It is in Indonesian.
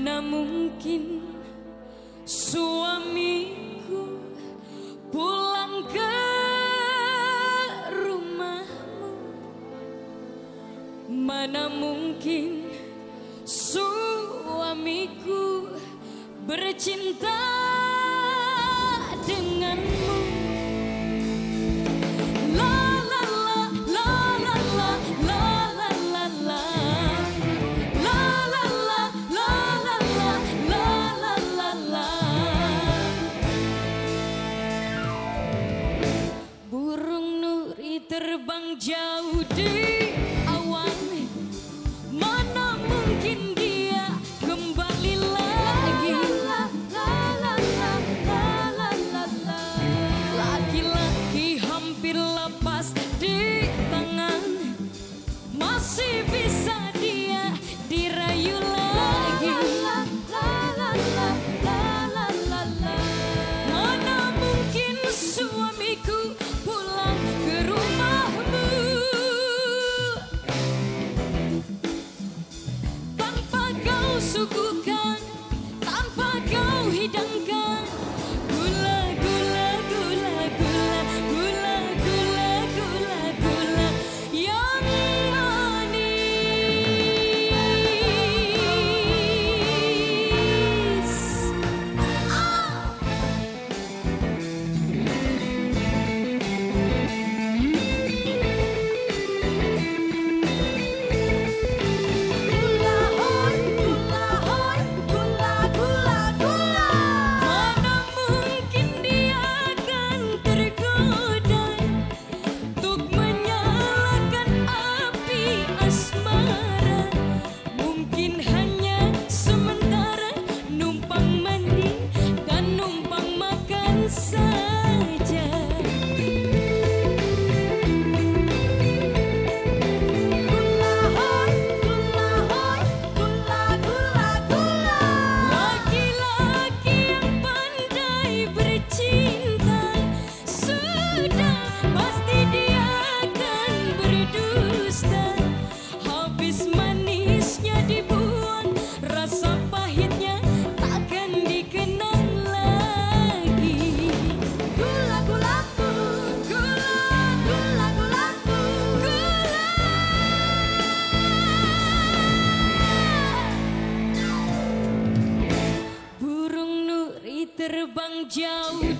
Mana mungkin suamiku pulang ke rumahmu? Mana mungkin suamiku bercinta machuco 往远。